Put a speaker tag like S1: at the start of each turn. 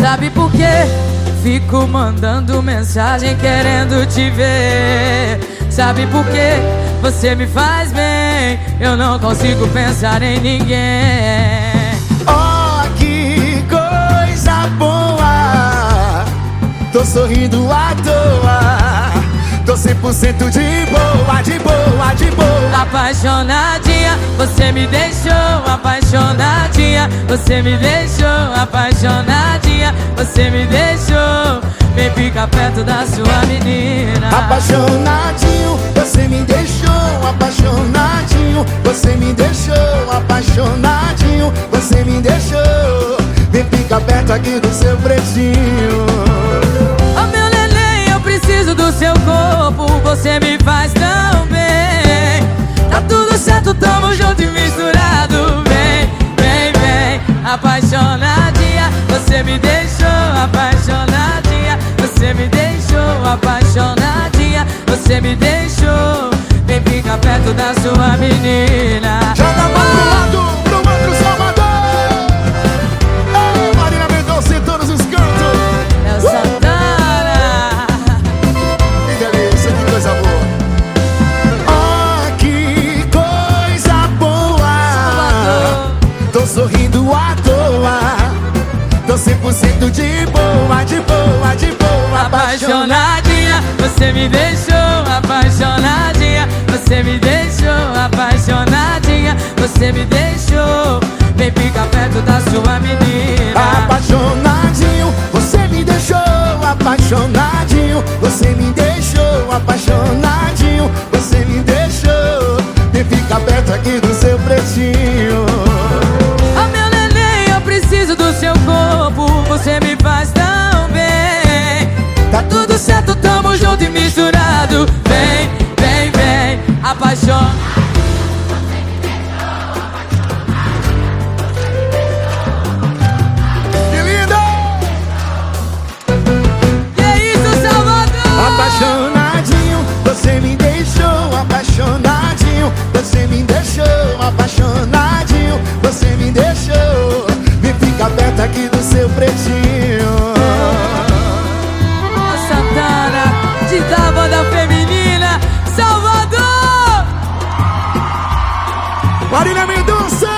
S1: Sabe por quê? Fico mandando mensagem querendo te ver. Sabe por quê? Você me faz bem. Eu não consigo pensar em ninguém.
S2: Oh, que coisa boa. Tô sorrindo à toa. Tô 100% de boa, de boa, de boa.
S1: Apaixonadinha, você me deixou apaixonadinha. Você me deixou apaixonadinha. Você me deixou. Vem ficar perto da sua menina.
S2: Apaixonadinho, você me deixou apaixonadinho. Você me deixou apaixonadinho. Você me deixou. Vem ficar perto aqui do seu pretinho.
S1: Oh meu neném, eu preciso do seu corpo. Você me faz tão bem. Tá tudo certo, tamo junto e misturado. Vem, vem, vem. Apaixonadinha, apaixonadinha. Você me deixou. Vem ficar perto da sua menina. Joga mais pro lado,
S2: pro outro Salvador. Ei, Marina Mendonça em todos os cantos.
S1: É o Santana.
S2: Que delícia, que coisa boa. Oh, que coisa boa. Tô sorrindo à toa. Tô 100% de boa, de boa, de boa. Apaixonadinha,
S1: você me deixou apaixonadinha, você me deixou apaixonadinha, você me deixou. Vem ficar perto da sua menina.
S2: Apaixonadinho, você me deixou apaixonadinho, você me deixou apaixonadinho, você me deixou. Vem ficar perto aqui do seu pretinho.
S1: Oh meu neném, eu preciso do seu corpo, você me faz
S2: pretinho.
S1: A Santana de da feminina Salvador!
S2: Marília Mendonça!